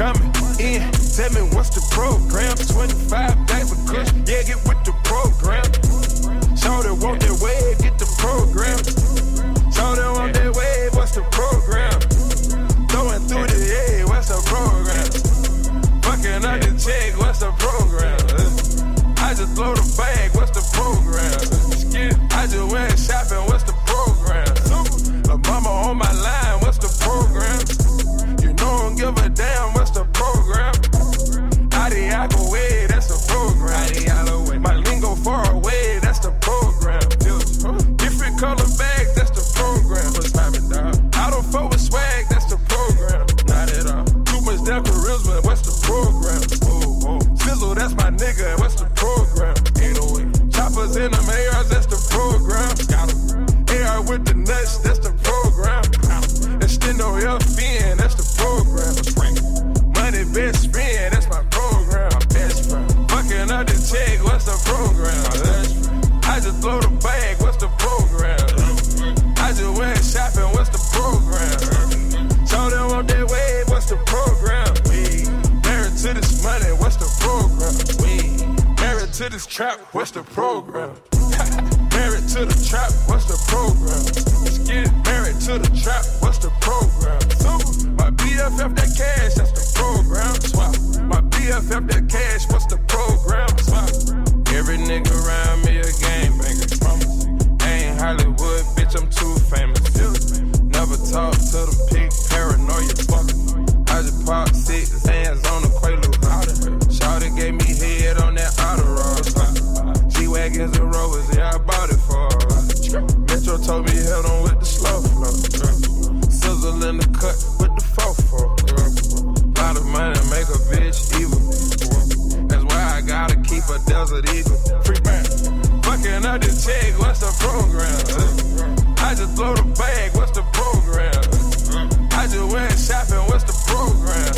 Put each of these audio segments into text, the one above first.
coming in. Tell me what's the program? 25 days of kush, Nigga, what's the program? Choppers in them ARs, that's the program. Got 'em. AR with the nuts, that's the program. Extendo FN, that's the program. Money best friend, that's my program. Best friend. Fucking up the check, what's the program? To this trap, what's the program? married to the trap, what's the program? Let's get. Married to the trap, what's the program? So, my BFF that cash, that's the program. Swap. My BFF that cash, what's the program? Swap. Every nigga around me cut with the fofo. Lot of money make a bitch evil. That's why I gotta keep a desert eagle. Free man. Fucking up the check, what's the program? I just blow the bag, what's the program? I just went shopping, what's the program?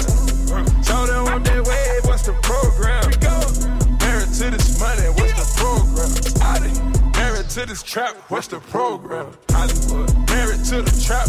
Show them on their wave, what's the program? Married to this money, what's the program? I Married to this trap, what's the program? Hollywood. Married to the trap,